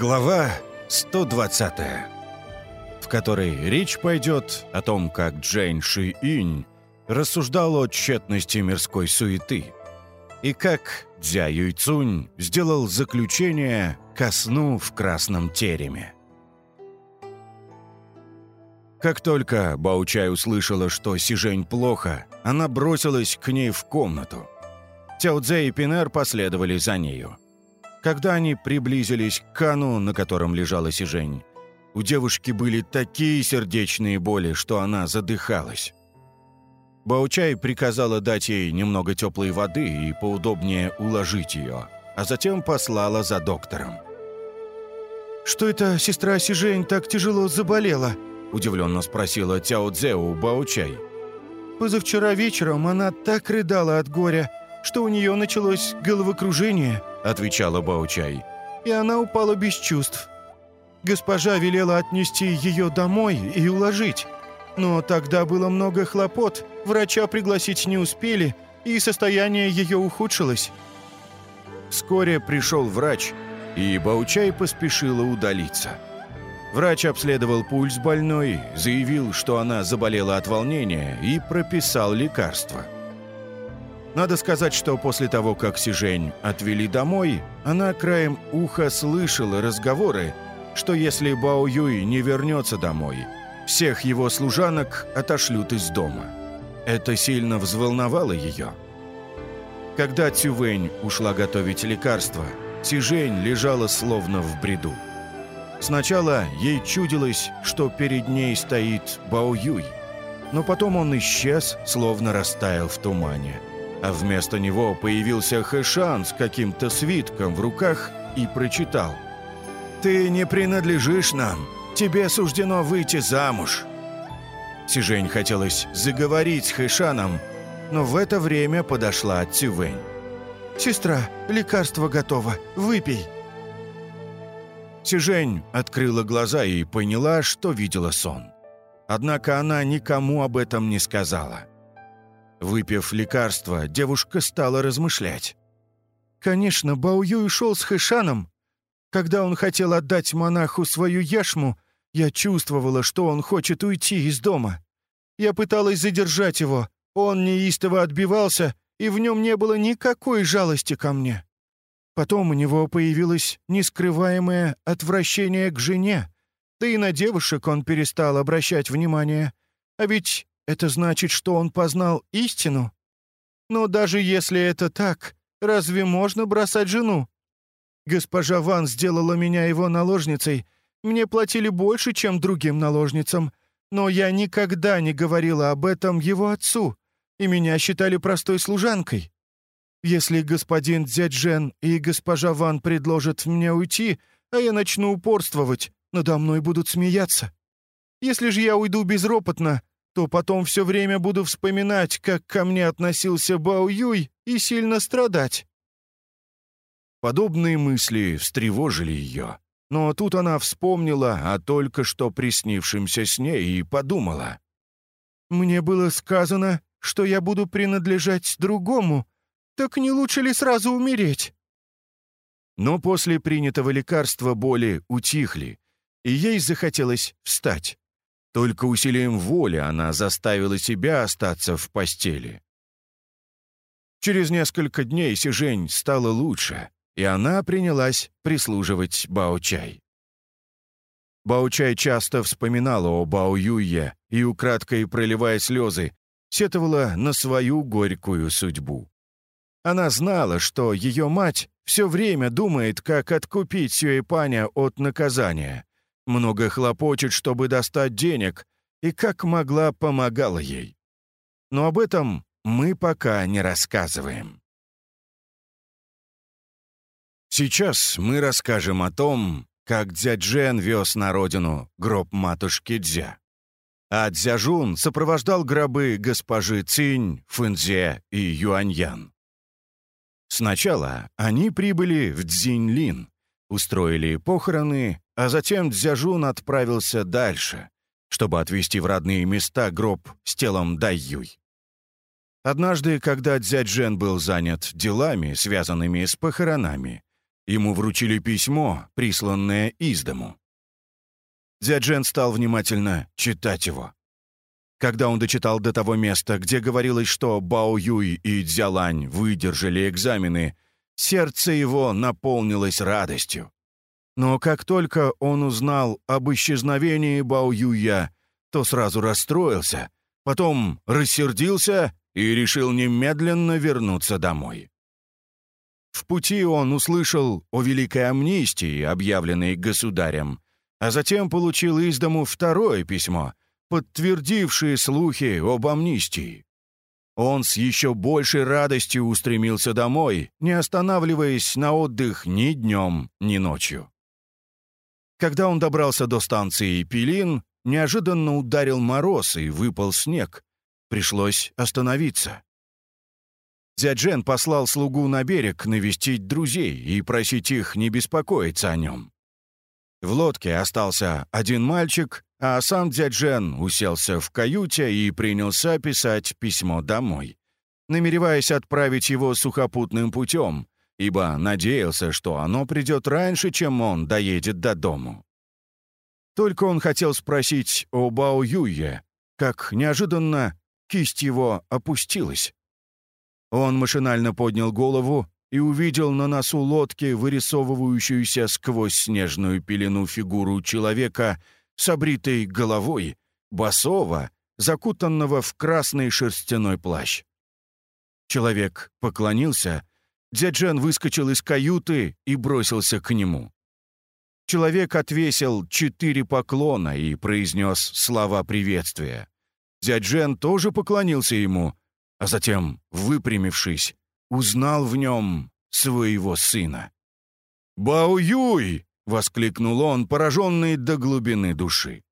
Глава 120, в которой речь пойдет о том, как Джейн Ши Инь рассуждал о тщетности мирской суеты и как Дзя Юйцунь сделал заключение ко сну в красном тереме. Как только Баучай услышала, что Сижень плохо, она бросилась к ней в комнату. Тяо Цзэ и Пинер последовали за нею. Когда они приблизились к кану, на котором лежала Сижень, у девушки были такие сердечные боли, что она задыхалась. Баучай приказала дать ей немного теплой воды и поудобнее уложить ее, а затем послала за доктором. «Что это сестра Сижень так тяжело заболела?» – удивленно спросила Тяо Цзэ у Баучай. «Позавчера вечером она так рыдала от горя, что у нее началось головокружение», — отвечала Баучай. «И она упала без чувств. Госпожа велела отнести ее домой и уложить. Но тогда было много хлопот, врача пригласить не успели, и состояние ее ухудшилось». Вскоре пришел врач, и Баучай поспешила удалиться. Врач обследовал пульс больной, заявил, что она заболела от волнения и прописал лекарства. Надо сказать, что после того, как Сижень отвели домой, она краем уха слышала разговоры, что если Бао Юй не вернется домой, всех его служанок отошлют из дома. Это сильно взволновало ее. Когда Цювэнь ушла готовить лекарства, Сижень лежала словно в бреду. Сначала ей чудилось, что перед ней стоит Бао Юй, но потом он исчез, словно растаял в тумане а вместо него появился Хэшан с каким-то свитком в руках и прочитал. «Ты не принадлежишь нам. Тебе суждено выйти замуж». Сижень хотелось заговорить с Хэшаном, но в это время подошла Цювэнь. «Сестра, лекарство готово. Выпей». Сижень открыла глаза и поняла, что видела сон. Однако она никому об этом не сказала. Выпив лекарство, девушка стала размышлять. «Конечно, Бао Юй ушел с Хэшаном. Когда он хотел отдать монаху свою яшму, я чувствовала, что он хочет уйти из дома. Я пыталась задержать его, он неистово отбивался, и в нем не было никакой жалости ко мне. Потом у него появилось нескрываемое отвращение к жене, да и на девушек он перестал обращать внимание. А ведь это значит, что он познал истину? Но даже если это так, разве можно бросать жену? Госпожа Ван сделала меня его наложницей. Мне платили больше, чем другим наложницам. Но я никогда не говорила об этом его отцу, и меня считали простой служанкой. Если господин Дзяджен и госпожа Ван предложат мне уйти, а я начну упорствовать, надо мной будут смеяться. Если же я уйду безропотно, то потом все время буду вспоминать, как ко мне относился Бао Юй, и сильно страдать». Подобные мысли встревожили ее, но тут она вспомнила о только что приснившемся с ней и подумала. «Мне было сказано, что я буду принадлежать другому. Так не лучше ли сразу умереть?» Но после принятого лекарства боли утихли, и ей захотелось встать. Только усилием воли она заставила себя остаться в постели. Через несколько дней Сижень стало лучше, и она принялась прислуживать Бао-чай. Бао-чай часто вспоминала о Бао-юе и, украдкой проливая слезы, сетовала на свою горькую судьбу. Она знала, что ее мать все время думает, как откупить Сюэпаня от наказания, много хлопочет, чтобы достать денег, и как могла помогала ей. Но об этом мы пока не рассказываем. Сейчас мы расскажем о том, как Дзяджен вез на родину гроб матушки Дзя. А Дзяжун сопровождал гробы госпожи Цинь, Фэнзе и Юаньян. Сначала они прибыли в Цзиньлин, устроили похороны а затем Дзяжун отправился дальше, чтобы отвезти в родные места гроб с телом Дайюй. Однажды, когда Дзяджен был занят делами, связанными с похоронами, ему вручили письмо, присланное из дому. Дзяджен стал внимательно читать его. Когда он дочитал до того места, где говорилось, что Бао Юй и Дзялань выдержали экзамены, сердце его наполнилось радостью. Но как только он узнал об исчезновении Бао Юя, то сразу расстроился, потом рассердился и решил немедленно вернуться домой. В пути он услышал о великой амнистии, объявленной государем, а затем получил из дому второе письмо, подтвердившее слухи об амнистии. Он с еще большей радостью устремился домой, не останавливаясь на отдых ни днем, ни ночью. Когда он добрался до станции Пилин, неожиданно ударил мороз и выпал снег. Пришлось остановиться. Дзяджен послал слугу на берег навестить друзей и просить их не беспокоиться о нем. В лодке остался один мальчик, а сам Дзяджен уселся в каюте и принялся писать письмо домой, намереваясь отправить его сухопутным путем, ибо надеялся, что оно придет раньше, чем он доедет до дому. Только он хотел спросить о Бао Юе, как неожиданно кисть его опустилась. Он машинально поднял голову и увидел на носу лодки вырисовывающуюся сквозь снежную пелену фигуру человека с обритой головой, босого, закутанного в красный шерстяной плащ. Человек поклонился, Дзяджен выскочил из каюты и бросился к нему. Человек отвесил четыре поклона и произнес слова приветствия. Дзяджен тоже поклонился ему, а затем, выпрямившись, узнал в нем своего сына. «Бао-Юй!» — воскликнул он, пораженный до глубины души.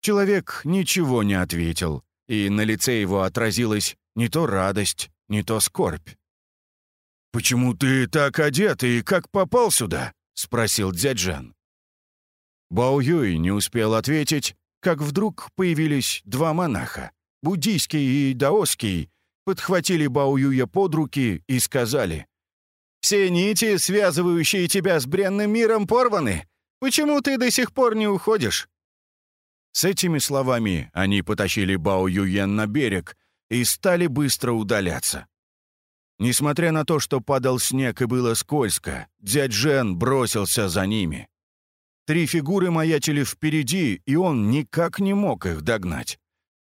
Человек ничего не ответил, и на лице его отразилась не то радость, не то скорбь. «Почему ты так одет и как попал сюда?» — спросил Дзяджан. Бао Юй не успел ответить, как вдруг появились два монаха, буддийский и даосский, подхватили Баоюя под руки и сказали, «Все нити, связывающие тебя с бренным миром, порваны. Почему ты до сих пор не уходишь?» С этими словами они потащили Бао Юен на берег и стали быстро удаляться. Несмотря на то, что падал снег и было скользко, дядь Жен бросился за ними. Три фигуры маячили впереди, и он никак не мог их догнать.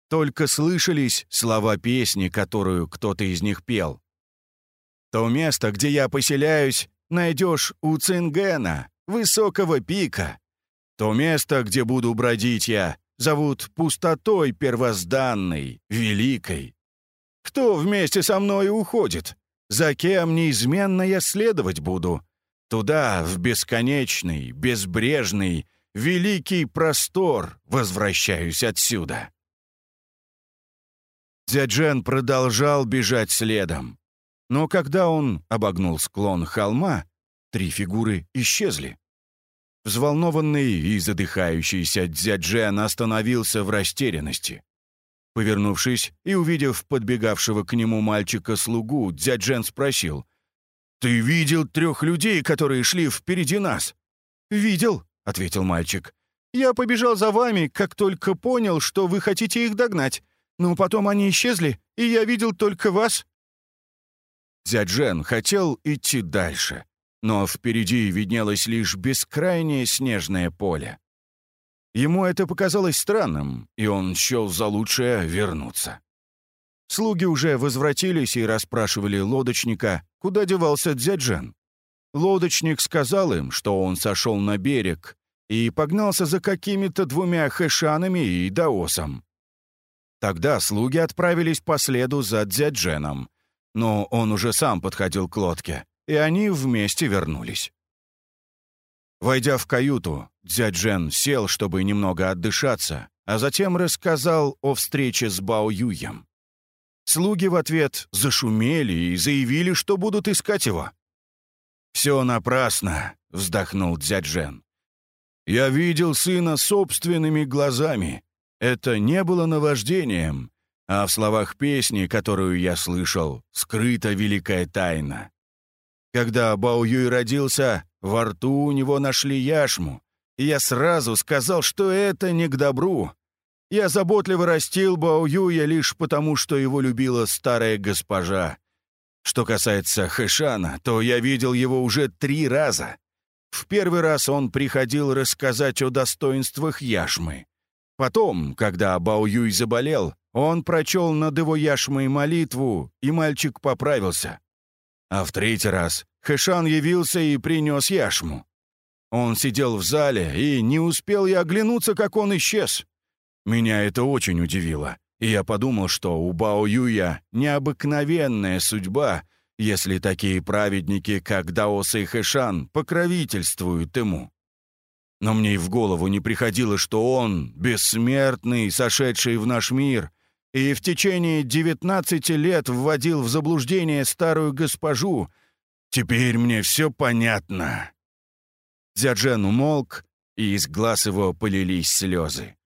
Только слышались слова песни, которую кто-то из них пел. «То место, где я поселяюсь, найдешь у Цингена, высокого пика. То место, где буду бродить я, зовут пустотой первозданной, великой. Кто вместе со мной уходит? За кем неизменно я следовать буду? Туда, в бесконечный, безбрежный, великий простор возвращаюсь отсюда. Дзяджен продолжал бежать следом. Но когда он обогнул склон холма, три фигуры исчезли. Взволнованный и задыхающийся Дзяджен остановился в растерянности. Повернувшись и увидев подбегавшего к нему мальчика-слугу, Дзяджен спросил, «Ты видел трех людей, которые шли впереди нас?» «Видел», — ответил мальчик. «Я побежал за вами, как только понял, что вы хотите их догнать. Но потом они исчезли, и я видел только вас». Дзяджен хотел идти дальше, но впереди виднелось лишь бескрайнее снежное поле. Ему это показалось странным, и он счел за лучшее вернуться. Слуги уже возвратились и расспрашивали лодочника, куда девался Дзяджен. Лодочник сказал им, что он сошел на берег и погнался за какими-то двумя хэшанами и даосом. Тогда слуги отправились по следу за Дзядженом, но он уже сам подходил к лодке, и они вместе вернулись. Войдя в каюту, Дзяджен сел, чтобы немного отдышаться, а затем рассказал о встрече с Бао Юем. Слуги в ответ зашумели и заявили, что будут искать его. «Все напрасно», — вздохнул Дзяджен. «Я видел сына собственными глазами, это не было наваждением, а в словах песни, которую я слышал, скрыта великая тайна. Когда Бао Юй родился, во рту у него нашли яшму, и я сразу сказал, что это не к добру. Я заботливо растил Бао Юя лишь потому, что его любила старая госпожа. Что касается Хэшана, то я видел его уже три раза. В первый раз он приходил рассказать о достоинствах яшмы. Потом, когда Бао Юй заболел, он прочел над его яшмой молитву, и мальчик поправился. А в третий раз Хэшан явился и принес яшму. Он сидел в зале, и не успел я оглянуться, как он исчез. Меня это очень удивило, и я подумал, что у Бао Юя необыкновенная судьба, если такие праведники, как Даос и Хэшан, покровительствуют ему. Но мне и в голову не приходило, что он, бессмертный, сошедший в наш мир, и в течение девятнадцати лет вводил в заблуждение старую госпожу. Теперь мне все понятно». Дзяджен умолк, и из глаз его полились слезы.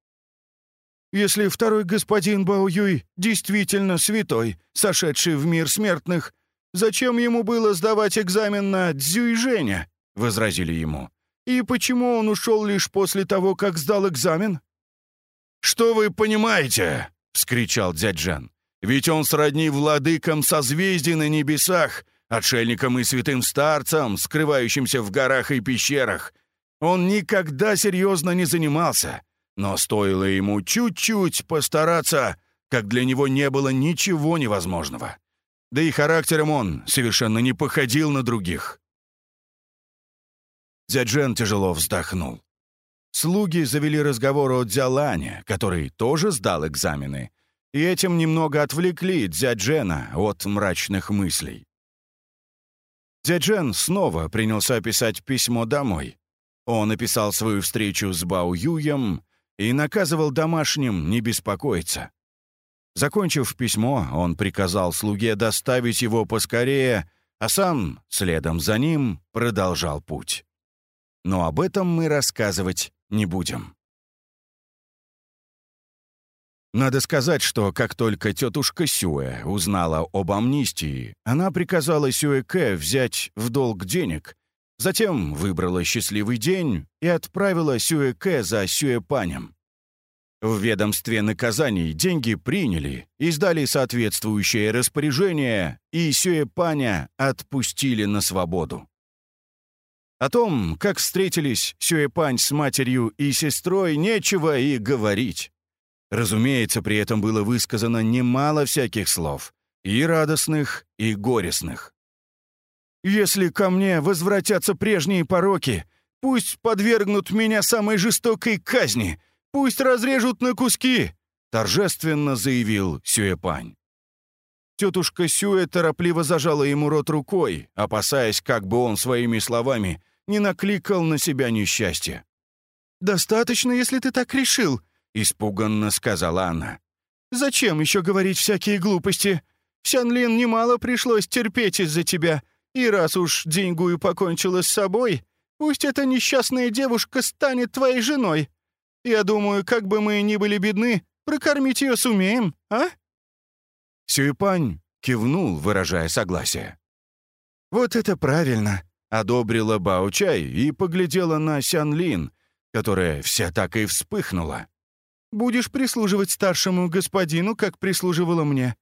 «Если второй господин Бао Юй действительно святой, сошедший в мир смертных, зачем ему было сдавать экзамен на Дзюйжэня?» — возразили ему. «И почему он ушел лишь после того, как сдал экзамен?» «Что вы понимаете?» — вскричал дядь Жан. «Ведь он сродни владыкам созвездий на небесах, отшельникам и святым старцам, скрывающимся в горах и пещерах. Он никогда серьезно не занимался, но стоило ему чуть-чуть постараться, как для него не было ничего невозможного. Да и характером он совершенно не походил на других». Дзяджен тяжело вздохнул. Слуги завели разговор о Дзялане, который тоже сдал экзамены, и этим немного отвлекли Дзяджена от мрачных мыслей. Дзяджен снова принялся писать письмо домой. Он описал свою встречу с Бао Юем и наказывал домашним не беспокоиться. Закончив письмо, он приказал слуге доставить его поскорее, а сам, следом за ним, продолжал путь. Но об этом мы рассказывать не будем. Надо сказать, что как только тетушка Сюэ узнала об амнистии, она приказала Сюэ Кэ взять в долг денег, затем выбрала счастливый день и отправила Сюэ Кэ за Сюэ Панем. В ведомстве наказаний деньги приняли, издали соответствующее распоряжение, и Сюэ Паня отпустили на свободу. О том, как встретились Сюэпань с матерью и сестрой, нечего и говорить. Разумеется, при этом было высказано немало всяких слов, и радостных, и горестных. «Если ко мне возвратятся прежние пороки, пусть подвергнут меня самой жестокой казни, пусть разрежут на куски», — торжественно заявил Сюэпань. Тетушка Сюэ торопливо зажала ему рот рукой, опасаясь, как бы он своими словами не накликал на себя несчастье. «Достаточно, если ты так решил», — испуганно сказала она. «Зачем еще говорить всякие глупости? Сянлин немало пришлось терпеть из-за тебя, и раз уж деньгую покончила с собой, пусть эта несчастная девушка станет твоей женой. Я думаю, как бы мы ни были бедны, прокормить ее сумеем, а?» Сюйпань кивнул, выражая согласие. «Вот это правильно», — одобрила Баучай и поглядела на Сянлин, которая вся так и вспыхнула. «Будешь прислуживать старшему господину, как прислуживала мне.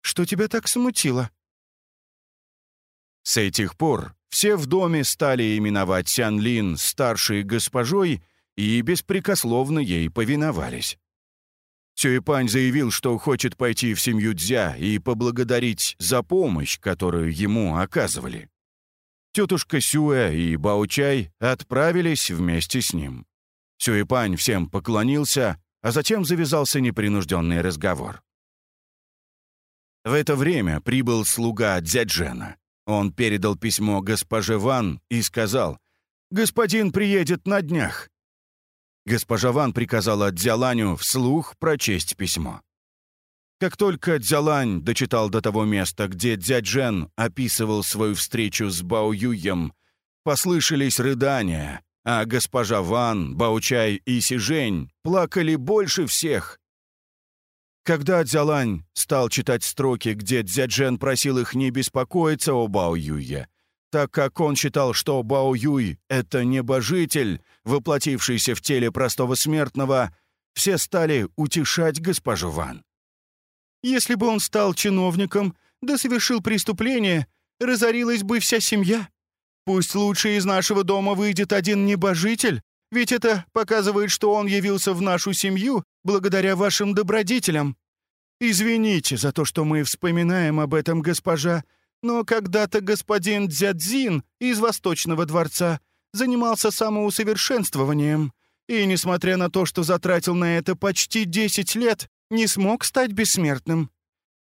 Что тебя так смутило?» С этих пор все в доме стали именовать Сянлин старшей госпожой и беспрекословно ей повиновались. Сюэпань заявил, что хочет пойти в семью Дзя и поблагодарить за помощь, которую ему оказывали. Тетушка Сюэ и Баучай отправились вместе с ним. Сюэпань всем поклонился, а затем завязался непринужденный разговор. В это время прибыл слуга Дзяджена. Он передал письмо госпоже Ван и сказал, «Господин приедет на днях. Госпожа Ван приказала Дзяланю вслух прочесть письмо. Как только Дзялань дочитал до того места, где дядь Жен описывал свою встречу с Бао Юем, послышались рыдания, а госпожа Ван, Баучай и Сижень плакали больше всех. Когда Дзялань стал читать строки, где Дзяджен просил их не беспокоиться о Бао Юе, так как он считал, что Бао Юй — это небожитель, воплотившийся в теле простого смертного, все стали утешать госпожу Ван. «Если бы он стал чиновником, да совершил преступление, разорилась бы вся семья. Пусть лучше из нашего дома выйдет один небожитель, ведь это показывает, что он явился в нашу семью благодаря вашим добродетелям. Извините за то, что мы вспоминаем об этом, госпожа, но когда-то господин Дзядзин из Восточного дворца занимался самоусовершенствованием, и, несмотря на то, что затратил на это почти 10 лет, не смог стать бессмертным.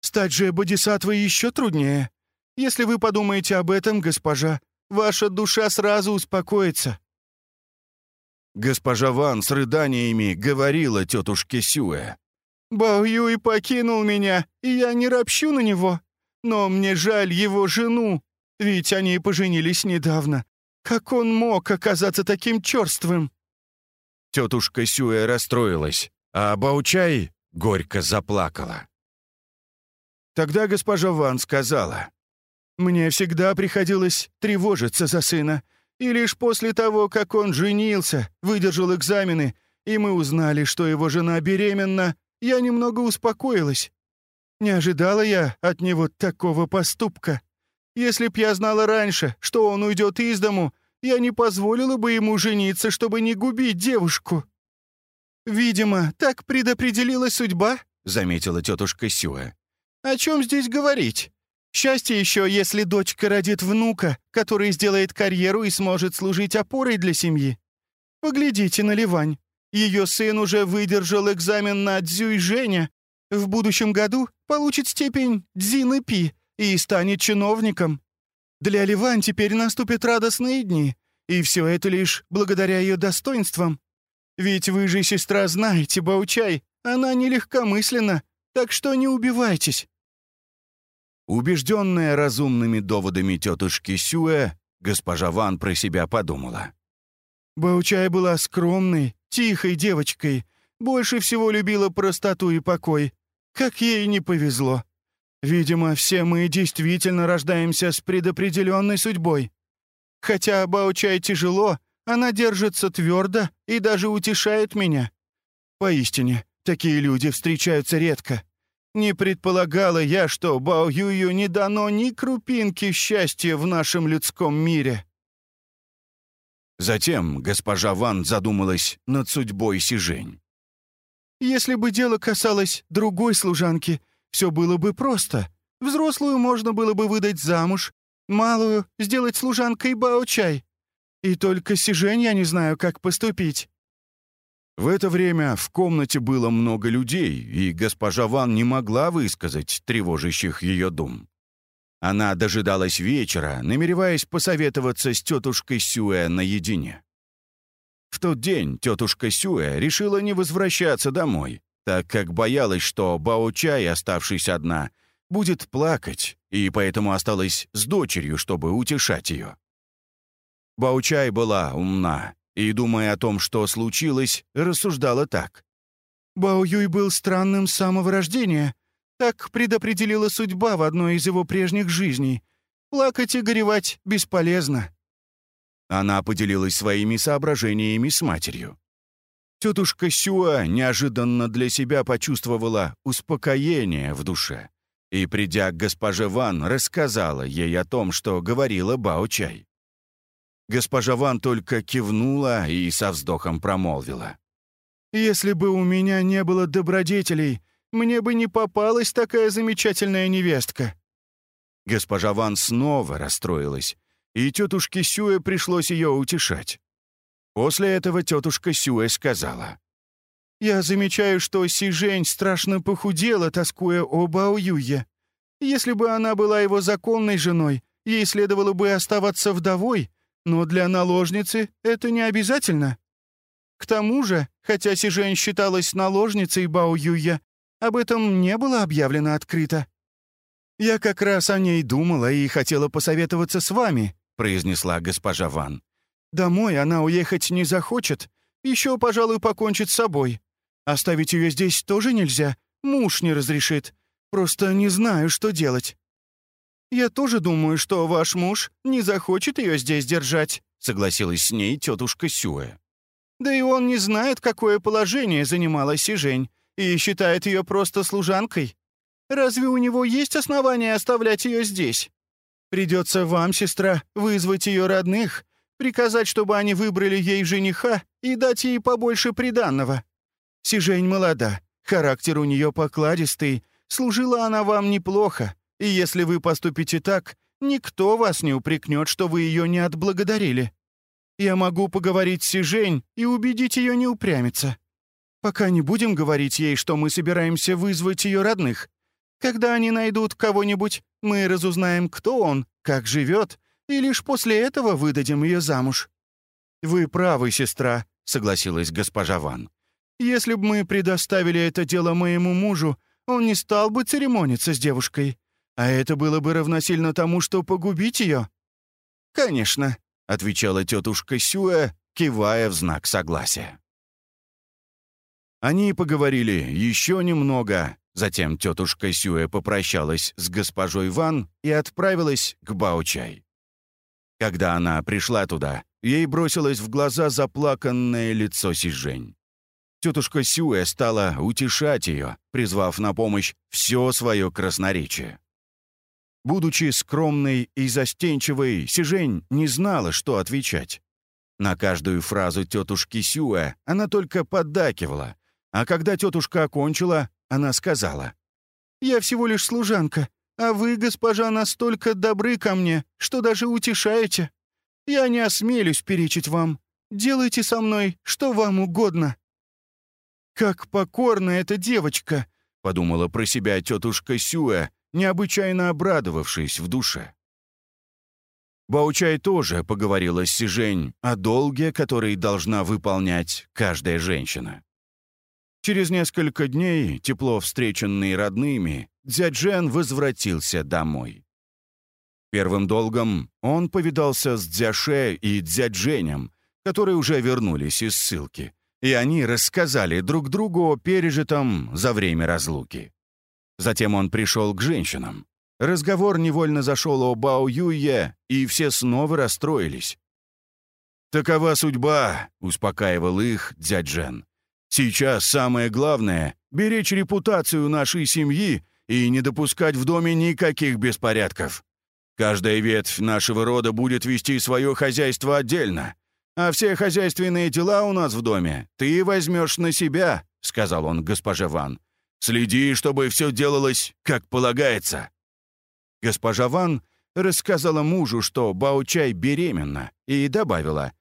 Стать же бодисаттвой еще труднее. Если вы подумаете об этом, госпожа, ваша душа сразу успокоится». Госпожа Ван с рыданиями говорила тетушке Сюэ. «Бао Юй покинул меня, и я не ропщу на него. Но мне жаль его жену, ведь они поженились недавно. Как он мог оказаться таким черствым?» Тетушка Сюэ расстроилась, а Баучай горько заплакала. Тогда госпожа Ван сказала, «Мне всегда приходилось тревожиться за сына, и лишь после того, как он женился, выдержал экзамены, и мы узнали, что его жена беременна, я немного успокоилась. Не ожидала я от него такого поступка. Если б я знала раньше, что он уйдет из дому, я не позволила бы ему жениться, чтобы не губить девушку». «Видимо, так предопределила судьба», — заметила тетушка Сюэ. «О чем здесь говорить? Счастье еще, если дочка родит внука, который сделает карьеру и сможет служить опорой для семьи. Поглядите на Ливань. Ее сын уже выдержал экзамен на Дзюй Женя, в будущем году получит степень Дзины Пи и станет чиновником. Для Ливан теперь наступят радостные дни, и все это лишь благодаря ее достоинствам. Ведь вы же, сестра, знаете, Баучай, она нелегкомысленна, так что не убивайтесь». Убежденная разумными доводами тетушки Сюэ, госпожа Ван про себя подумала. Баучай была скромной, тихой девочкой, больше всего любила простоту и покой. Как ей не повезло. Видимо, все мы действительно рождаемся с предопределенной судьбой. Хотя Баучай тяжело, она держится твердо и даже утешает меня. Поистине, такие люди встречаются редко. Не предполагала я, что Бао Юю не дано ни крупинки счастья в нашем людском мире. Затем госпожа Ван задумалась над судьбой Сижень. Если бы дело касалось другой служанки, все было бы просто. Взрослую можно было бы выдать замуж, малую — сделать служанкой Бао-чай. И только Сижень я не знаю, как поступить». В это время в комнате было много людей, и госпожа Ван не могла высказать тревожащих ее дум. Она дожидалась вечера, намереваясь посоветоваться с тетушкой Сюэ наедине. В тот день тетушка Сюэ решила не возвращаться домой, так как боялась, что Бао-чай, оставшись одна, будет плакать, и поэтому осталась с дочерью, чтобы утешать ее. Баучай была умна и, думая о том, что случилось, рассуждала так. «Бао Юй был странным с самого рождения. Так предопределила судьба в одной из его прежних жизней. Плакать и горевать бесполезно. Она поделилась своими соображениями с матерью. Тетушка Сюа неожиданно для себя почувствовала успокоение в душе и, придя к госпоже Ван, рассказала ей о том, что говорила Бао-чай. Госпожа Ван только кивнула и со вздохом промолвила. «Если бы у меня не было добродетелей, мне бы не попалась такая замечательная невестка». Госпожа Ван снова расстроилась и тетушке Сюэ пришлось ее утешать. После этого тетушка Сюэ сказала. «Я замечаю, что Си страшно похудела, тоскуя о Бао Юе. Если бы она была его законной женой, ей следовало бы оставаться вдовой, но для наложницы это не обязательно. К тому же, хотя Си считалась наложницей Бао Юя, об этом не было объявлено открыто. Я как раз о ней думала и хотела посоветоваться с вами, произнесла госпожа Ван. «Домой она уехать не захочет. Еще, пожалуй, покончит с собой. Оставить ее здесь тоже нельзя. Муж не разрешит. Просто не знаю, что делать». «Я тоже думаю, что ваш муж не захочет ее здесь держать», согласилась с ней тетушка Сюэ. «Да и он не знает, какое положение занимала Сижень, и считает ее просто служанкой. Разве у него есть основания оставлять ее здесь? Придется вам, сестра, вызвать ее родных, приказать, чтобы они выбрали ей жениха и дать ей побольше приданного. Сижень молода, характер у нее покладистый, служила она вам неплохо, и если вы поступите так, никто вас не упрекнет, что вы ее не отблагодарили. Я могу поговорить с Сижень и убедить ее не упрямиться. Пока не будем говорить ей, что мы собираемся вызвать ее родных. Когда они найдут кого-нибудь, мы разузнаем, кто он, как живет, и лишь после этого выдадим ее замуж». «Вы правы, сестра», — согласилась госпожа Ван. «Если бы мы предоставили это дело моему мужу, он не стал бы церемониться с девушкой. А это было бы равносильно тому, что погубить ее?» «Конечно», — отвечала тетушка Сюэ, кивая в знак согласия. Они поговорили еще немного, затем тетушка Сюэ попрощалась с госпожой Ван и отправилась к Баучай. Когда она пришла туда, ей бросилось в глаза заплаканное лицо Сижень. Тетушка Сюэ стала утешать ее, призвав на помощь все свое красноречие. Будучи скромной и застенчивой, Сижень не знала, что отвечать. На каждую фразу тетушки Сюэ она только поддакивала, а когда тетушка окончила, она сказала, «Я всего лишь служанка, а вы, госпожа, настолько добры ко мне, что даже утешаете. Я не осмелюсь перечить вам. Делайте со мной, что вам угодно». «Как покорна эта девочка!» — подумала про себя тетушка Сюэ, необычайно обрадовавшись в душе. Баучай тоже поговорила с Сижень о долге, который должна выполнять каждая женщина. Через несколько дней, тепло встреченный родными, Дзяджен возвратился домой. Первым долгом он повидался с Дзяше и Дзядженем, которые уже вернулись из ссылки, и они рассказали друг другу о пережитом за время разлуки. Затем он пришел к женщинам. Разговор невольно зашел о Бао Юе, и все снова расстроились. «Такова судьба», — успокаивал их дядь «Сейчас самое главное — беречь репутацию нашей семьи и не допускать в доме никаких беспорядков. Каждая ветвь нашего рода будет вести свое хозяйство отдельно, а все хозяйственные дела у нас в доме ты возьмешь на себя», — сказал он госпоже Ван. Следи, чтобы все делалось, как полагается». Госпожа Ван рассказала мужу, что Баучай беременна, и добавила,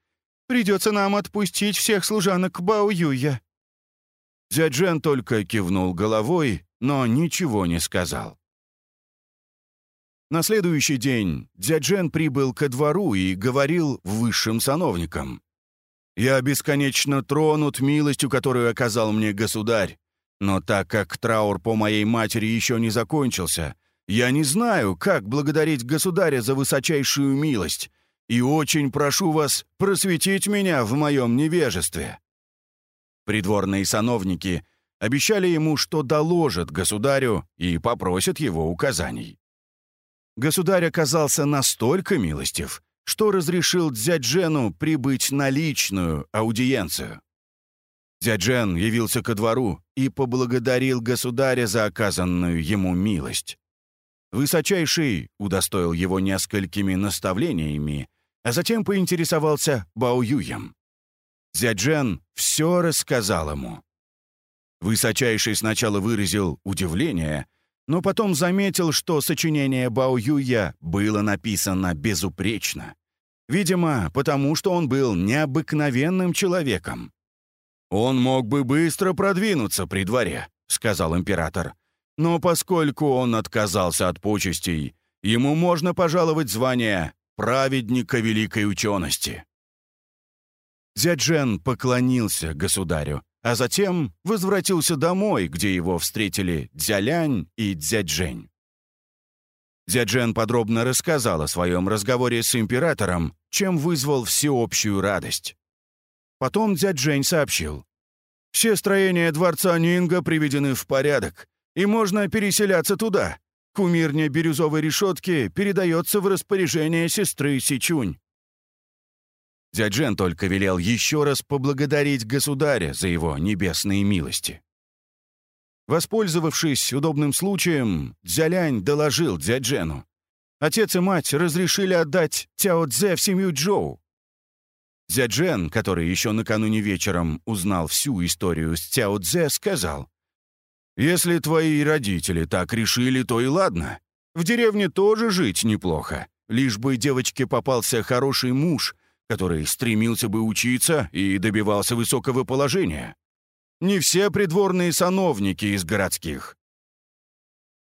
«Придется нам отпустить всех служанок Бао Юя». Дзяджен только кивнул головой, но ничего не сказал. На следующий день Дзяджен прибыл ко двору и говорил высшим сановникам. «Я бесконечно тронут милостью, которую оказал мне государь. Но так как траур по моей матери еще не закончился, я не знаю, как благодарить государя за высочайшую милость, и очень прошу вас просветить меня в моем невежестве». Придворные сановники обещали ему, что доложат государю и попросят его указаний. Государь оказался настолько милостив, что разрешил Дзяджену прибыть на личную аудиенцию. Дзяджен явился ко двору и поблагодарил государя за оказанную ему милость. Высочайший удостоил его несколькими наставлениями, а затем поинтересовался Баоюем. Дзяджен все рассказал ему. Высочайший сначала выразил удивление, но потом заметил, что сочинение Баоюя было написано безупречно. Видимо, потому что он был необыкновенным человеком. «Он мог бы быстро продвинуться при дворе», — сказал император. «Но поскольку он отказался от почестей, ему можно пожаловать звание праведника великой учености». Дзяджен поклонился государю, а затем возвратился домой, где его встретили Дзялянь и Дзяджень. Дзяджен подробно рассказал о своем разговоре с императором, чем вызвал всеобщую радость. Потом дядь Жень сообщил. «Все строения дворца Нинга приведены в порядок, и можно переселяться туда. Кумирня бирюзовой решетки передается в распоряжение сестры Сичунь. Дяджен только велел еще раз поблагодарить государя за его небесные милости. Воспользовавшись удобным случаем, Дзялянь доложил Дзяджену. Отец и мать разрешили отдать Тяо Цзэ в семью Джоу. Дзяджен, который еще накануне вечером узнал всю историю с Тяо Цзэ, сказал, «Если твои родители так решили, то и ладно. В деревне тоже жить неплохо, лишь бы девочке попался хороший муж, который стремился бы учиться и добивался высокого положения. Не все придворные сановники из городских.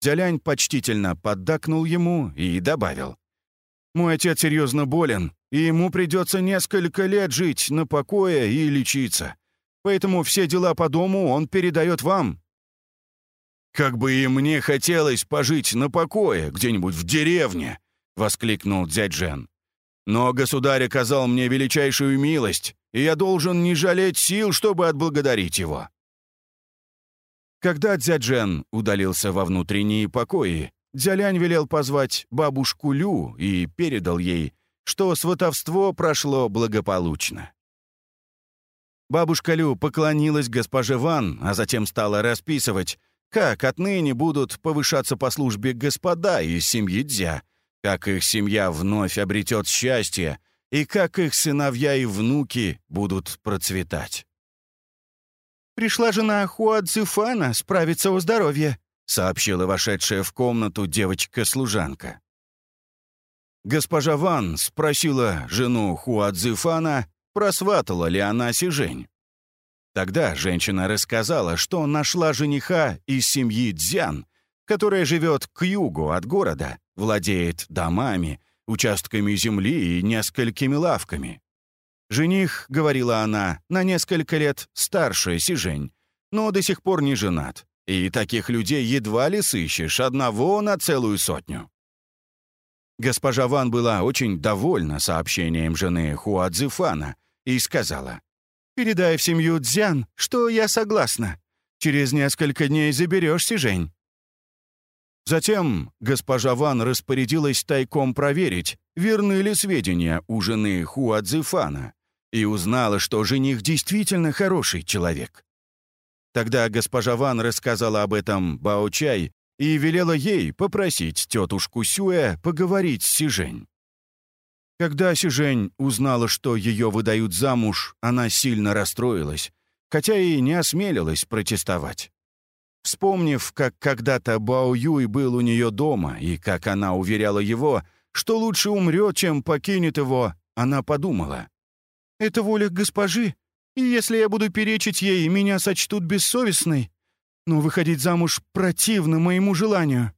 Дзялянь почтительно поддакнул ему и добавил. «Мой отец серьезно болен, и ему придется несколько лет жить на покое и лечиться. Поэтому все дела по дому он передает вам». «Как бы и мне хотелось пожить на покое где-нибудь в деревне!» — воскликнул дядь Жен. Но государь оказал мне величайшую милость, и я должен не жалеть сил, чтобы отблагодарить его». Когда Дзяджен удалился во внутренние покои, Дзялянь велел позвать бабушку Лю и передал ей, что сватовство прошло благополучно. Бабушка Лю поклонилась госпоже Ван, а затем стала расписывать, как отныне будут повышаться по службе господа из семьи Дзя — как их семья вновь обретет счастье и как их сыновья и внуки будут процветать. «Пришла жена Хуа Цзифана справиться о здоровье», сообщила вошедшая в комнату девочка-служанка. Госпожа Ван спросила жену Хуа Цзифана, просватала ли она Сижень. Тогда женщина рассказала, что нашла жениха из семьи Дзян, которая живет к югу от города, владеет домами, участками земли и несколькими лавками. Жених, говорила она, на несколько лет старше Сижень, но до сих пор не женат, и таких людей едва ли сыщешь одного на целую сотню. Госпожа Ван была очень довольна сообщением жены Хуа Цзифана и сказала, «Передай в семью Дзян, что я согласна. Через несколько дней заберешь Сижень. Затем госпожа Ван распорядилась тайком проверить, верны ли сведения у жены Хуадзифана, и узнала, что жених действительно хороший человек. Тогда госпожа Ван рассказала об этом Бао-Чай и велела ей попросить тетушку Сюэ поговорить с Сижень. Когда Сижень узнала, что ее выдают замуж, она сильно расстроилась, хотя и не осмелилась протестовать. Вспомнив, как когда-то Бао Юй был у нее дома, и как она уверяла его, что лучше умрет, чем покинет его, она подумала. «Это воля госпожи, и если я буду перечить ей, меня сочтут бессовестной. Но выходить замуж противно моему желанию».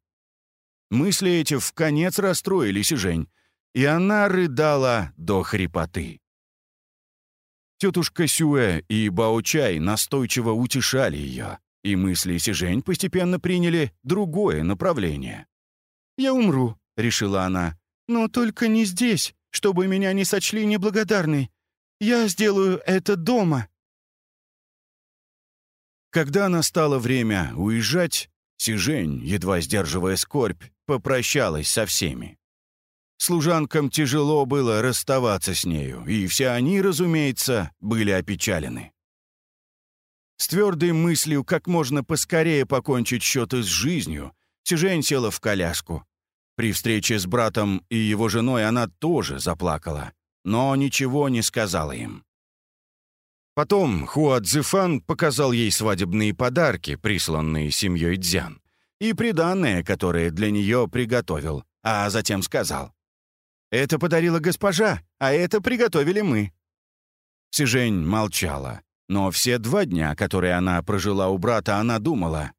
Мысли эти в конец расстроили Жень, и она рыдала до хрипоты. Тетушка Сюэ и Бао-Чай настойчиво утешали ее и мысли Сижень постепенно приняли другое направление. «Я умру», — решила она, — «но только не здесь, чтобы меня не сочли неблагодарной. Я сделаю это дома». Когда настало время уезжать, Сижень, едва сдерживая скорбь, попрощалась со всеми. Служанкам тяжело было расставаться с нею, и все они, разумеется, были опечалены. С твердой мыслью, как можно поскорее покончить счеты с жизнью, Тяжень села в коляску. При встрече с братом и его женой она тоже заплакала, но ничего не сказала им. Потом Хуа Цзифан показал ей свадебные подарки, присланные семьей Дзян, и приданное, которое для нее приготовил, а затем сказал. «Это подарила госпожа, а это приготовили мы». Сижень молчала. Но все два дня, которые она прожила у брата, она думала.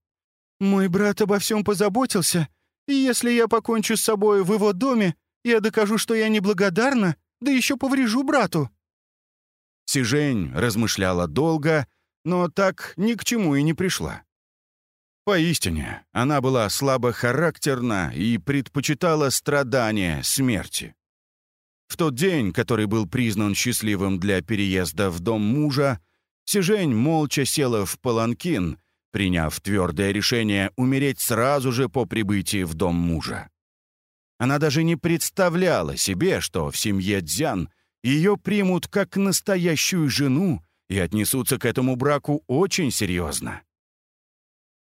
«Мой брат обо всем позаботился, и если я покончу с собой в его доме, я докажу, что я неблагодарна, да еще поврежу брату». Сижень размышляла долго, но так ни к чему и не пришла. Поистине, она была слабохарактерна и предпочитала страдания смерти. В тот день, который был признан счастливым для переезда в дом мужа, Сижень молча села в паланкин, приняв твердое решение умереть сразу же по прибытии в дом мужа. Она даже не представляла себе, что в семье Дзян ее примут как настоящую жену и отнесутся к этому браку очень серьезно.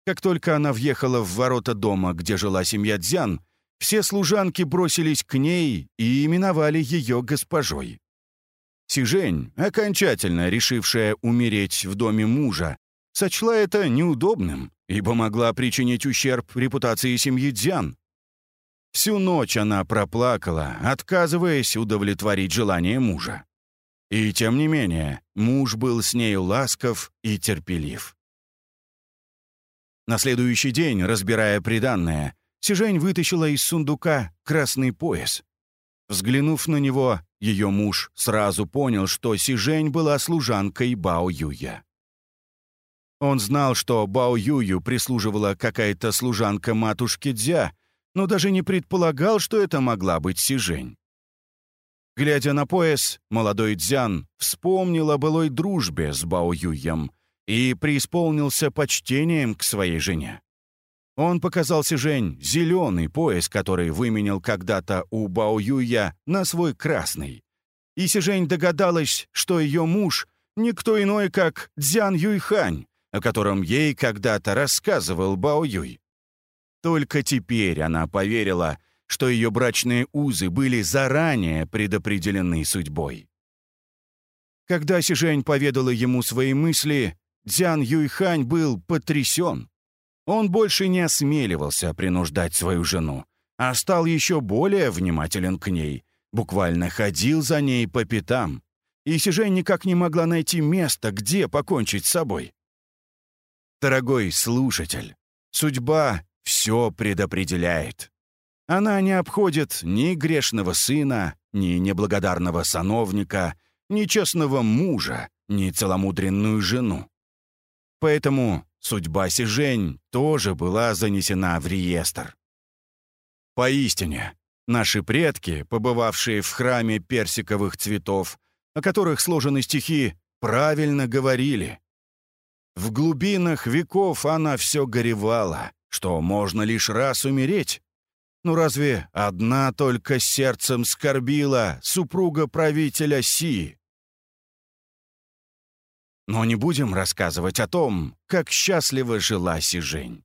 Как только она въехала в ворота дома, где жила семья Дзян, все служанки бросились к ней и именовали ее госпожой. Сижень, окончательно решившая умереть в доме мужа, сочла это неудобным, ибо могла причинить ущерб репутации семьи Дзян. Всю ночь она проплакала, отказываясь удовлетворить желание мужа. И тем не менее, муж был с нею ласков и терпелив. На следующий день, разбирая приданное, Сижень вытащила из сундука красный пояс. Взглянув на него, ее муж сразу понял, что Сижень была служанкой Бао Юя. Он знал, что Бао Юю прислуживала какая-то служанка матушки Дзя, но даже не предполагал, что это могла быть Сижень. Глядя на пояс, молодой Дзян вспомнил о былой дружбе с Бао Юем и преисполнился почтением к своей жене. Он показал Сижень зеленый пояс, который выменил когда-то у Бао Юя на свой красный. И Сижень догадалась, что ее муж — никто иной, как Дзян Юйхань, о котором ей когда-то рассказывал Бао Юй. Только теперь она поверила, что ее брачные узы были заранее предопределены судьбой. Когда Сижень поведала ему свои мысли, Дзян Юйхань был потрясен. Он больше не осмеливался принуждать свою жену, а стал еще более внимателен к ней, буквально ходил за ней по пятам. И Сижень никак не могла найти место, где покончить с собой. Дорогой слушатель, судьба все предопределяет. Она не обходит ни грешного сына, ни неблагодарного сановника, ни честного мужа, ни целомудренную жену. Поэтому судьба Сижень тоже была занесена в реестр. Поистине, наши предки, побывавшие в храме персиковых цветов, о которых сложены стихи, правильно говорили. В глубинах веков она все горевала, что можно лишь раз умереть. Ну разве одна только сердцем скорбила супруга правителя Си? Но не будем рассказывать о том, как счастливо жила Сижень.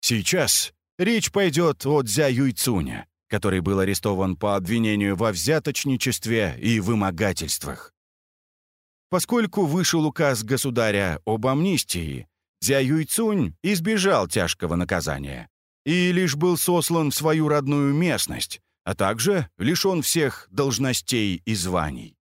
Сейчас речь пойдет о Дзя Юйцуня, который был арестован по обвинению во взяточничестве и вымогательствах. Поскольку вышел указ государя об амнистии, Дзя Юйцунь избежал тяжкого наказания и лишь был сослан в свою родную местность, а также лишен всех должностей и званий.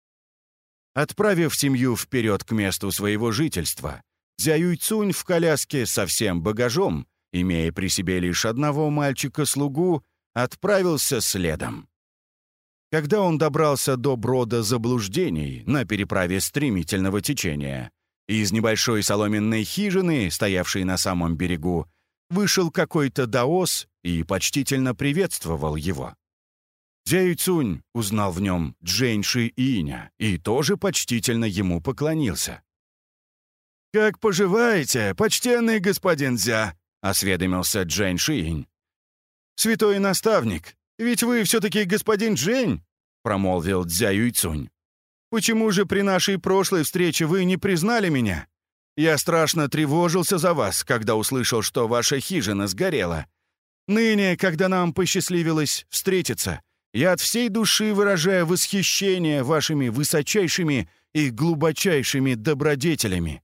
Отправив семью вперед к месту своего жительства, Дзя Юйцунь в коляске со всем багажом, имея при себе лишь одного мальчика-слугу, отправился следом. Когда он добрался до брода заблуждений на переправе стремительного течения, из небольшой соломенной хижины, стоявшей на самом берегу, вышел какой-то даос и почтительно приветствовал его. Дзяй Цунь узнал в нем Джейнши Иня и тоже почтительно ему поклонился. «Как поживаете, почтенный господин Дзя?» — осведомился Джейн Шиинь. «Святой наставник, ведь вы все-таки господин Джейн?» — промолвил Дзя Юйцунь. Почему же при нашей прошлой встрече вы не признали меня? Я страшно тревожился за вас, когда услышал, что ваша хижина сгорела. Ныне, когда нам посчастливилось встретиться, я от всей души выражаю восхищение вашими высочайшими и глубочайшими добродетелями.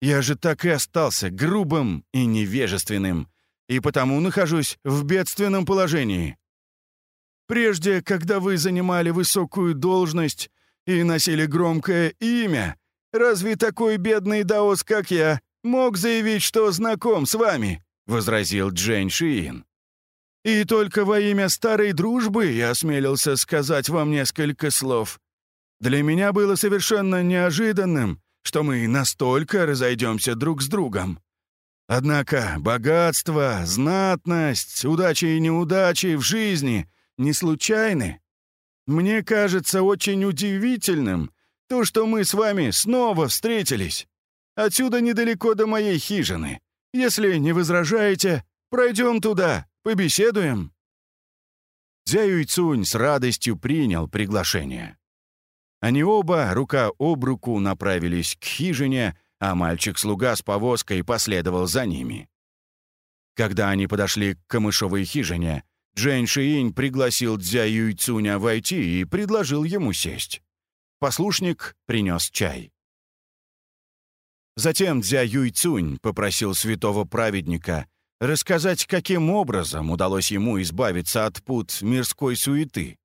Я же так и остался грубым и невежественным, и потому нахожусь в бедственном положении. Прежде, когда вы занимали высокую должность, и носили громкое имя, разве такой бедный даос, как я, мог заявить, что знаком с вами?» — возразил Джейн Шиин. «И только во имя старой дружбы я осмелился сказать вам несколько слов. Для меня было совершенно неожиданным, что мы настолько разойдемся друг с другом. Однако богатство, знатность, удачи и неудачи в жизни не случайны. Мне кажется очень удивительным то, что мы с вами снова встретились. Отсюда недалеко до моей хижины. Если не возражаете, пройдем туда, побеседуем». Дзя Юйцунь с радостью принял приглашение. Они оба, рука об руку, направились к хижине, а мальчик-слуга с повозкой последовал за ними. Когда они подошли к камышовой хижине, Джейн Шиинь пригласил Дзя Юйцуня войти и предложил ему сесть. Послушник принес чай. Затем Дзя Юйцунь попросил святого праведника рассказать, каким образом удалось ему избавиться от пут мирской суеты.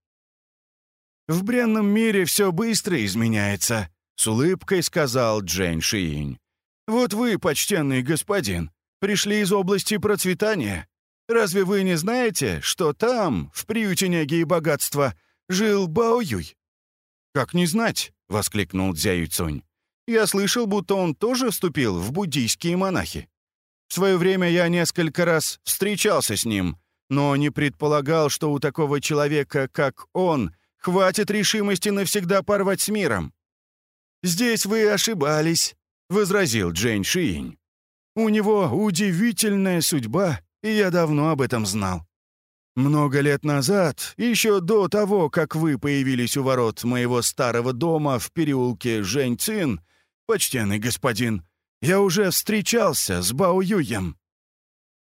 «В бренном мире все быстро изменяется», — с улыбкой сказал Джейн Шиинь. «Вот вы, почтенный господин, пришли из области процветания. Разве вы не знаете, что там, в приюте неги и богатства, жил Бао Юй?» «Как не знать?» — воскликнул Дзя Юйцунь. «Я слышал, будто он тоже вступил в буддийские монахи. В свое время я несколько раз встречался с ним, но не предполагал, что у такого человека, как он, хватит решимости навсегда порвать с миром». «Здесь вы ошибались», — возразил Джейн Шиинь. «У него удивительная судьба, и я давно об этом знал. Много лет назад, еще до того, как вы появились у ворот моего старого дома в переулке Жень-Цин, почтенный господин, я уже встречался с Бао Юем».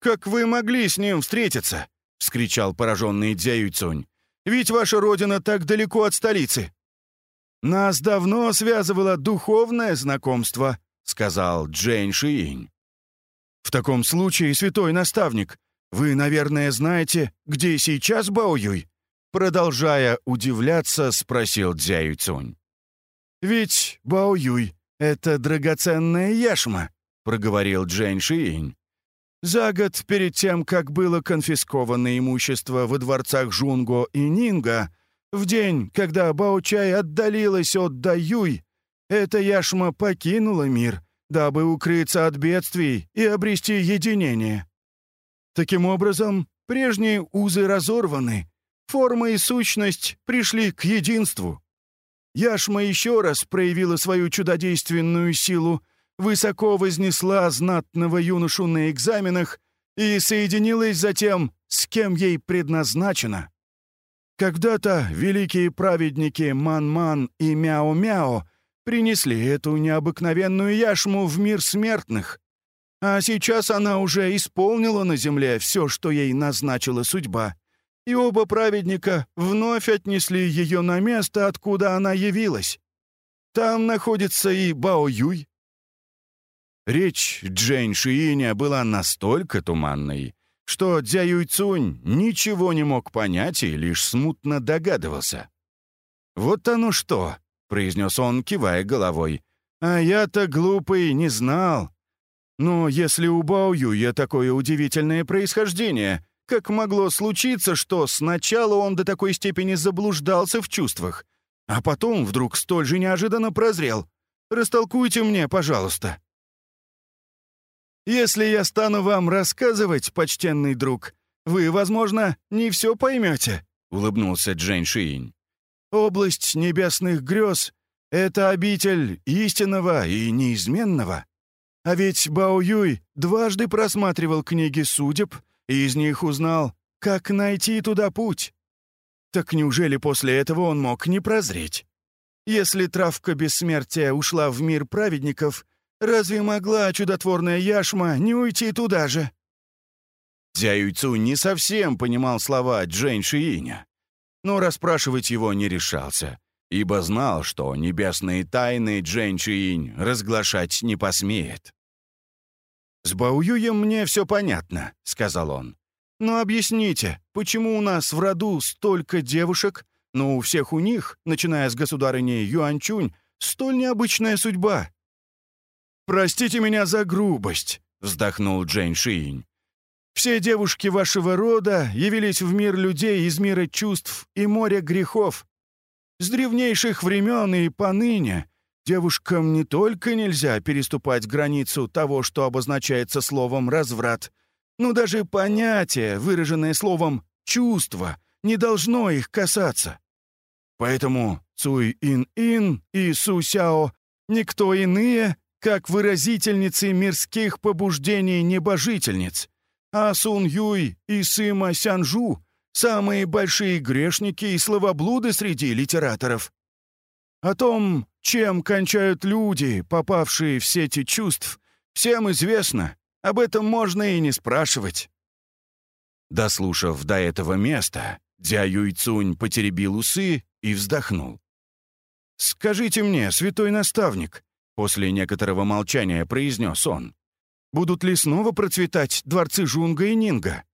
«Как вы могли с ним встретиться?» — вскричал пораженный Дзя Юйцунь. «Ведь ваша родина так далеко от столицы». «Нас давно связывало духовное знакомство», — сказал Джейн Шиинь. «В таком случае, святой наставник, вы, наверное, знаете, где сейчас Бао Юй?» Продолжая удивляться, спросил Дзя Юйцунь. «Ведь Бао Юй «Это драгоценная яшма», — проговорил Джейн Шиинь. «За год перед тем, как было конфисковано имущество во дворцах Жунго и Нинга, в день, когда Баочай отдалилась от Даюй, эта яшма покинула мир, дабы укрыться от бедствий и обрести единение. Таким образом, прежние узы разорваны, форма и сущность пришли к единству. Яшма еще раз проявила свою чудодейственную силу, высоко вознесла знатного юношу на экзаменах и соединилась затем с кем ей предназначено. Когда-то великие праведники Ман-Ман и Мяо-Мяо принесли эту необыкновенную яшму в мир смертных, а сейчас она уже исполнила на земле все, что ей назначила судьба и оба праведника вновь отнесли ее на место, откуда она явилась. Там находится и Бао Юй. Речь Джейн Шииня была настолько туманной, что Дзя Юйцунь ничего не мог понять и лишь смутно догадывался. «Вот оно что!» — произнес он, кивая головой. «А я-то глупый не знал. Но если у Бао Юя такое удивительное происхождение, как могло случиться, что сначала он до такой степени заблуждался в чувствах, а потом вдруг столь же неожиданно прозрел? Растолкуйте мне, пожалуйста. Если я стану вам рассказывать, почтенный друг, вы, возможно, не все поймете, — улыбнулся Джейн Шиинь. Область небесных грез — это обитель истинного и неизменного. А ведь Бао Юй дважды просматривал книги судеб — и из них узнал, как найти туда путь. Так неужели после этого он мог не прозреть? Если травка бессмертия ушла в мир праведников, разве могла чудотворная яшма не уйти туда же? Дзя Юйцу не совсем понимал слова Джейн Шииня, но расспрашивать его не решался, ибо знал, что небесные тайны Джейн Шиинь разглашать не посмеет. «С Баоюем мне все понятно», — сказал он. «Но объясните, почему у нас в роду столько девушек, но у всех у них, начиная с государыни Юанчунь, столь необычная судьба?» «Простите меня за грубость», — вздохнул Джейн Шиинь. «Все девушки вашего рода явились в мир людей из мира чувств и моря грехов. С древнейших времен и поныне Девушкам не только нельзя переступать границу того, что обозначается словом «разврат», но даже понятие, выраженное словом «чувство», не должно их касаться. Поэтому Цуй Ин Ин и Су Сяо никто иные, как выразительницы мирских побуждений небожительниц, а Сун Юй и Сыма Сянжу — самые большие грешники и словоблуды среди литераторов. О том, чем кончают люди, попавшие в сети чувств, всем известно, об этом можно и не спрашивать. Дослушав до этого места, Дзя Юйцунь потеребил усы и вздохнул. «Скажите мне, святой наставник», — после некоторого молчания произнес он, «будут ли снова процветать дворцы Жунга и Нинга?»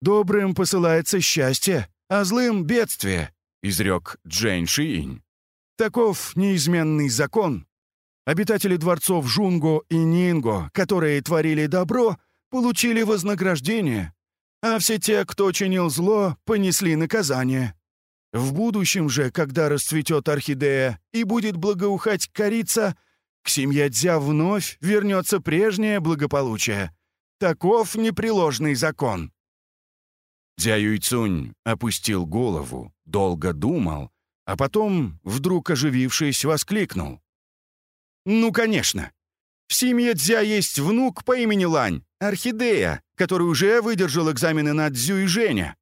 «Добрым посылается счастье, а злым — бедствие», — изрек Джейн Шиинь. «Таков неизменный закон. Обитатели дворцов Жунго и Нинго, которые творили добро, получили вознаграждение, а все те, кто чинил зло, понесли наказание. В будущем же, когда расцветет орхидея и будет благоухать корица, к семье Дзя вновь вернется прежнее благополучие. Таков непреложный закон. Дзя Юйцунь опустил голову, долго думал, а потом, вдруг оживившись, воскликнул. «Ну, конечно. В семье Дзя есть внук по имени Лань, Орхидея, который уже выдержал экзамены на Дзю и Женя.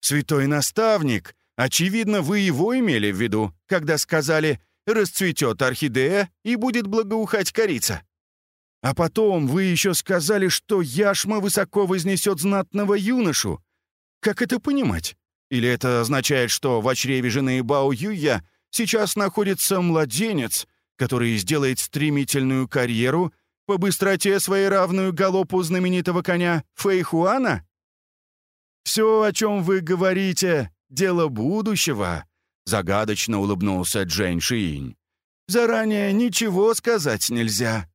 Святой наставник — Очевидно, вы его имели в виду, когда сказали «расцветет орхидея и будет благоухать корица». А потом вы еще сказали, что яшма высоко вознесет знатного юношу. Как это понимать? Или это означает, что в чреве жены Бао Юя сейчас находится младенец, который сделает стремительную карьеру по быстроте своей равную галопу знаменитого коня Фэйхуана? Все, о чем вы говорите, дело будущего», — загадочно улыбнулся Джейн Шиинь. «Заранее ничего сказать нельзя».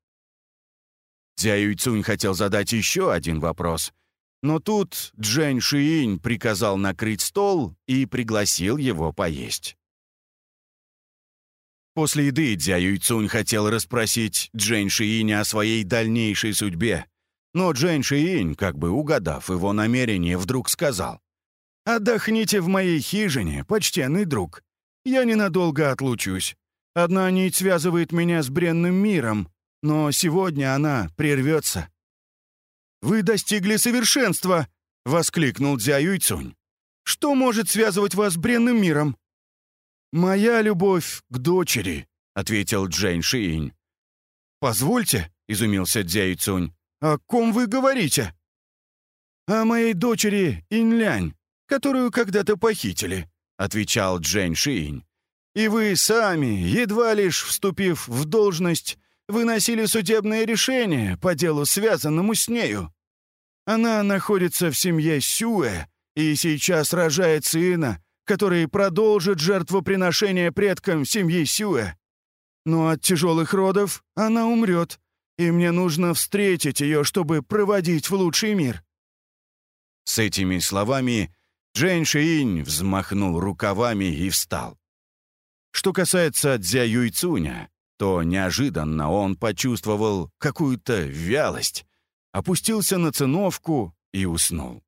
Дзя Юйцунь хотел задать еще один вопрос, но тут Джейн Шиинь приказал накрыть стол и пригласил его поесть. После еды Дзя Юйцунь хотел расспросить Джейн Шииня о своей дальнейшей судьбе, но Джейн Шиинь, как бы угадав его намерение, вдруг сказал. «Отдохните в моей хижине, почтенный друг. Я ненадолго отлучусь. Одна нить связывает меня с бренным миром, но сегодня она прервется». «Вы достигли совершенства!» — воскликнул Дзя Юйцунь. «Что может связывать вас с бренным миром?» «Моя любовь к дочери», — ответил Джейн Шиинь. «Позвольте», — изумился Дзя Юйцунь, — «о ком вы говорите?» «О моей дочери Инлянь которую когда-то похитили», — отвечал Джейн Шиинь. «И вы сами, едва лишь вступив в должность, выносили судебное решение по делу, связанному с нею. Она находится в семье Сюэ и сейчас рожает сына, который продолжит жертвоприношение предкам семьи Сюэ. Но от тяжелых родов она умрет, и мне нужно встретить ее, чтобы проводить в лучший мир». С этими словами Джейн Шиинь взмахнул рукавами и встал. Что касается Дзя Юйцуня, то неожиданно он почувствовал какую-то вялость, опустился на циновку и уснул.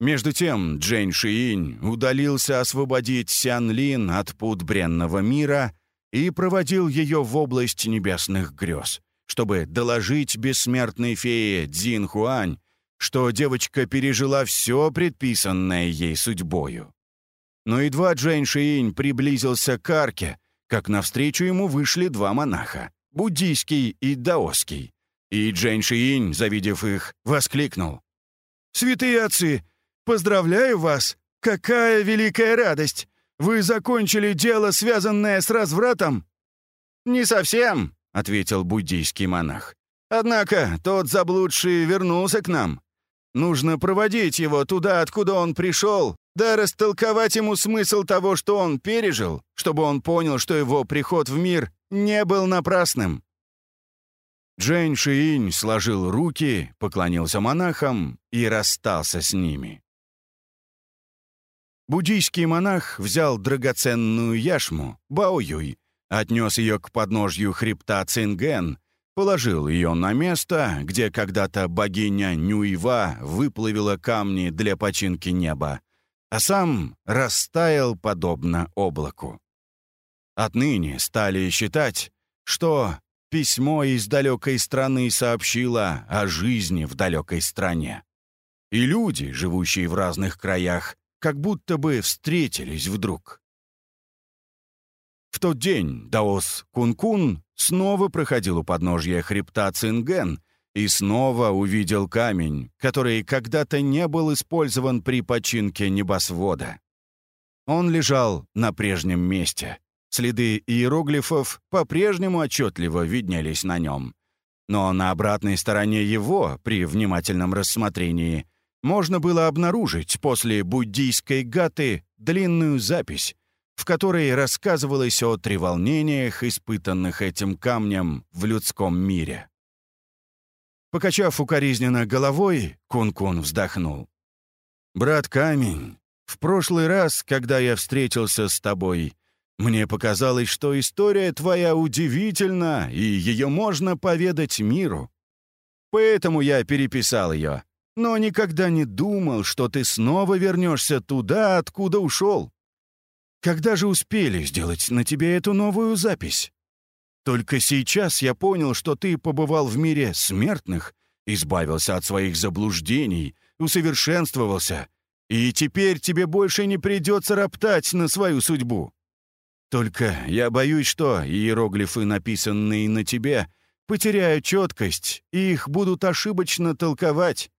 Между тем Джейн Шиинь удалился освободить Сян Лин от пут бренного мира и проводил ее в область небесных грез, чтобы доложить бессмертной фее Цзин Хуань что девочка пережила все предписанное ей судьбою. Но едва Джейн Шиинь приблизился к арке, как навстречу ему вышли два монаха — буддийский и даосский. И Джейн Шиинь, завидев их, воскликнул. «Святые отцы, поздравляю вас! Какая великая радость! Вы закончили дело, связанное с развратом?» «Не совсем», — ответил буддийский монах. «Однако тот заблудший вернулся к нам. Нужно проводить его туда, откуда он пришел, да растолковать ему смысл того, что он пережил, чтобы он понял, что его приход в мир не был напрасным». Джейн Шиинь сложил руки, поклонился монахам и расстался с ними. Буддийский монах взял драгоценную яшму, Баоюй, отнес ее к подножью хребта Цинген положил ее на место, где когда-то богиня Нюева выплавила камни для починки неба, а сам растаял подобно облаку. Отныне стали считать, что письмо из далекой страны сообщило о жизни в далекой стране. И люди, живущие в разных краях, как будто бы встретились вдруг. В тот день Даос Кун-Кун снова проходил у подножья хребта Цинген и снова увидел камень, который когда-то не был использован при починке небосвода. Он лежал на прежнем месте. Следы иероглифов по-прежнему отчетливо виднелись на нем. Но на обратной стороне его, при внимательном рассмотрении, можно было обнаружить после буддийской гаты длинную запись, в которой рассказывалось о треволнениях, испытанных этим камнем в людском мире. Покачав укоризненно головой, Кун-Кун вздохнул. «Брат Камень, в прошлый раз, когда я встретился с тобой, мне показалось, что история твоя удивительна, и ее можно поведать миру. Поэтому я переписал ее, но никогда не думал, что ты снова вернешься туда, откуда ушел. Когда же успели сделать на тебе эту новую запись? Только сейчас я понял, что ты побывал в мире смертных, избавился от своих заблуждений, усовершенствовался, и теперь тебе больше не придется роптать на свою судьбу. Только я боюсь, что иероглифы, написанные на тебе, потеряют четкость, и их будут ошибочно толковать.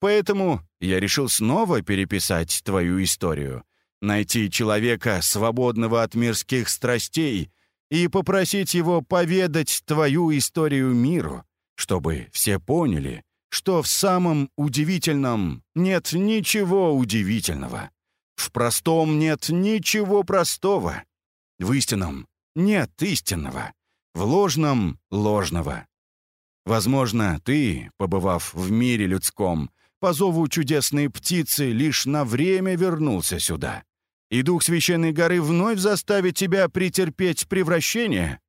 Поэтому я решил снова переписать твою историю, найти человека, свободного от мирских страстей, и попросить его поведать твою историю миру, чтобы все поняли, что в самом удивительном нет ничего удивительного. В простом нет ничего простого. В истинном нет истинного. В ложном — ложного. Возможно, ты, побывав в мире людском, по зову чудесной птицы лишь на время вернулся сюда. И дух священной горы вновь заставит тебя претерпеть превращение?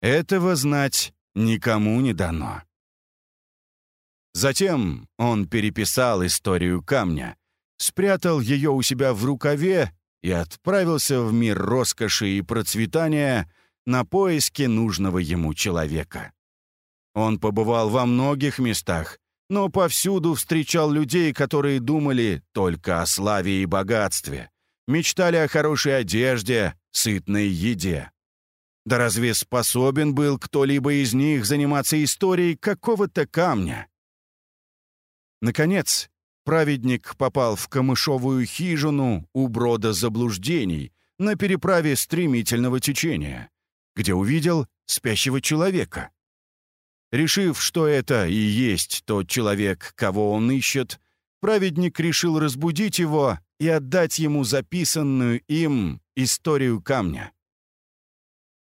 Этого знать никому не дано. Затем он переписал историю камня, спрятал ее у себя в рукаве и отправился в мир роскоши и процветания на поиски нужного ему человека. Он побывал во многих местах, но повсюду встречал людей, которые думали только о славе и богатстве, мечтали о хорошей одежде, сытной еде. Да разве способен был кто-либо из них заниматься историей какого-то камня? Наконец, праведник попал в камышовую хижину у брода заблуждений на переправе стремительного течения, где увидел спящего человека. Решив, что это и есть тот человек, кого он ищет, праведник решил разбудить его и отдать ему записанную им историю камня.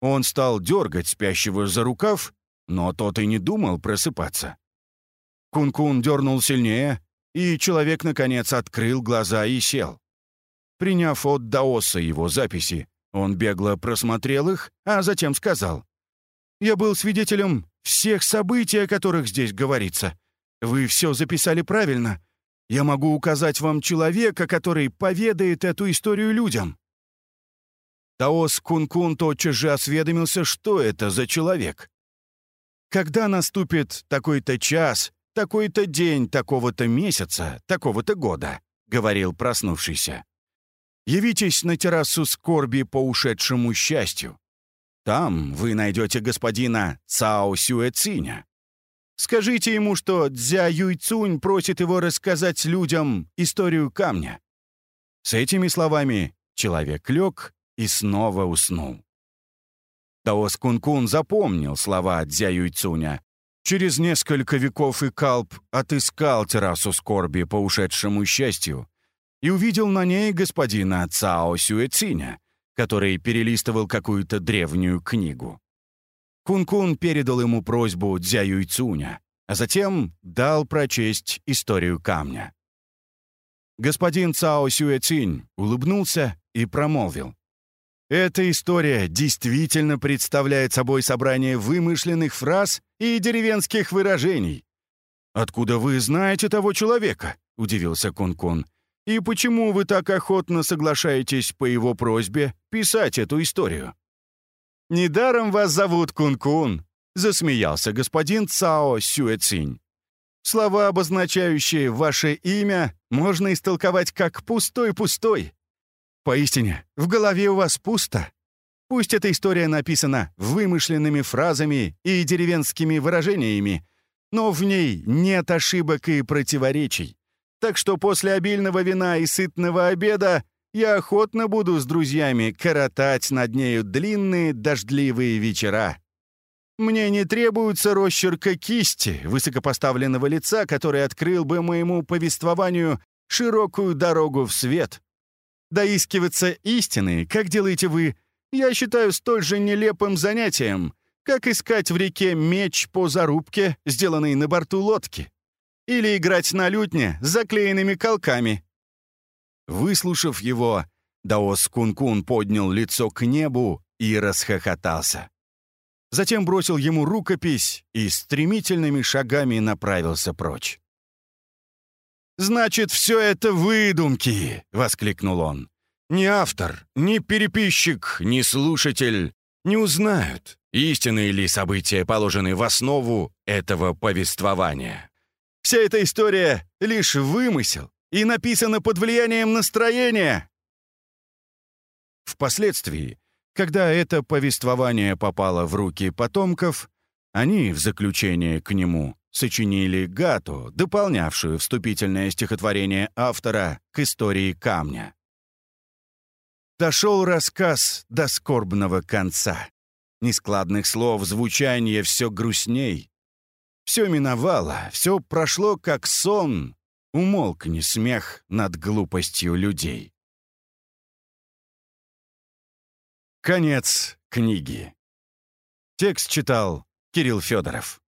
Он стал дергать спящего за рукав, но тот и не думал просыпаться. Кун-кун дернул сильнее, и человек, наконец, открыл глаза и сел. Приняв от Даоса его записи, он бегло просмотрел их, а затем сказал, «Я был свидетелем всех событий, о которых здесь говорится. Вы все записали правильно, я могу указать вам человека, который поведает эту историю людям». Таос Кун-Кун тотчас же осведомился, что это за человек. «Когда наступит такой-то час, такой-то день, такого-то месяца, такого-то года», — говорил проснувшийся. «Явитесь на террасу скорби по ушедшему счастью. Там вы найдете господина Цао Сюэциня. Скажите ему, что Дзя Юйцунь просит его рассказать людям историю камня». С этими словами человек лег и снова уснул. Даос Кун-Кун запомнил слова Дзя Юйцуня. Через несколько веков и калп отыскал террасу скорби по ушедшему счастью и увидел на ней господина Цао Сюэциня, который перелистывал какую-то древнюю книгу. Кун-Кун передал ему просьбу Дзя Юйцуня, а затем дал прочесть историю камня. Господин Цао Сюэцинь улыбнулся и промолвил. «Эта история действительно представляет собой собрание вымышленных фраз и деревенских выражений». «Откуда вы знаете того человека?» — удивился Кун-Кун. «И почему вы так охотно соглашаетесь по его просьбе писать эту историю?» Недаром вас зовут Кун-Кун», — засмеялся господин Цао Сюэцинь. «Слова, обозначающие ваше имя, можно истолковать как «пустой-пустой». Поистине, в голове у вас пусто. Пусть эта история написана вымышленными фразами и деревенскими выражениями, но в ней нет ошибок и противоречий. Так что после обильного вина и сытного обеда я охотно буду с друзьями коротать над нею длинные дождливые вечера. Мне не требуется росчерка кисти высокопоставленного лица, который открыл бы моему повествованию широкую дорогу в свет. Доискиваться истины, как делаете вы, я считаю столь же нелепым занятием, как искать в реке меч по зарубке, сделанный на борту лодки, или играть на лютне с заклеенными колками. Выслушав его, Даос Кун-Кун поднял лицо к небу и расхохотался. Затем бросил ему рукопись и стремительными шагами направился прочь. «Значит, все это выдумки!» — воскликнул он. «Ни автор, ни переписчик, ни слушатель не узнают, истинные ли события положены в основу этого повествования. Вся эта история — лишь вымысел, и написано под влиянием настроения. Впоследствии, когда это повествование попало в руки потомков, они, в заключение к нему, сочинили гату, дополнявшую вступительное стихотворение автора к истории камня. Дошел рассказ до скорбного конца. Нескладных слов звучание все грустней. Все миновало, все прошло как сон, Умолкни смех над глупостью людей. Конец книги. Текст читал Кирилл Федоров.